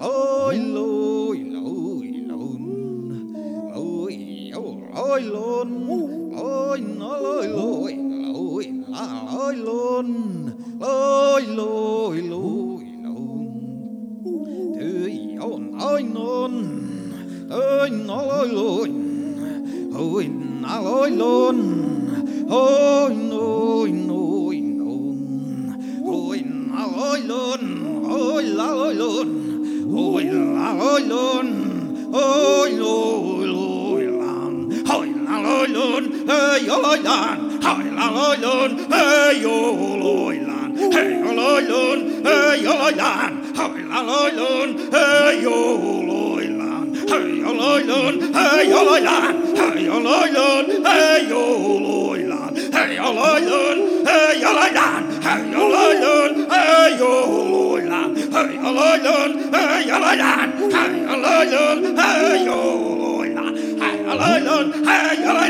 ôi lôi lôi lôn ôi lôi lôn ôi nó lôi lôi lôi là lôi lôn lôi lôi lôi lôn thứ yêu nói nôn ôi nó lôi lôi ôi nó lôi lôn ôi nôi nôi nôn ôi nó lôi lôn ôi là lôi lôn Hoilla, hoilun, hoiluiluilan. Hoilla, loilun, hei oloilan. Hoilla, loilun, hei oloilan. Hei oloilun, hei oloilan. Hoilla, loilun, hei oloilan. Hei oloilun, hei oloilan. Hei oloilun, hei oloilan. Hei oloilun, hei oloilan. Hayalayan, hayolayan, hayalayan, Hey, hayalayan, hayolayan, hayalayan, hayalayan.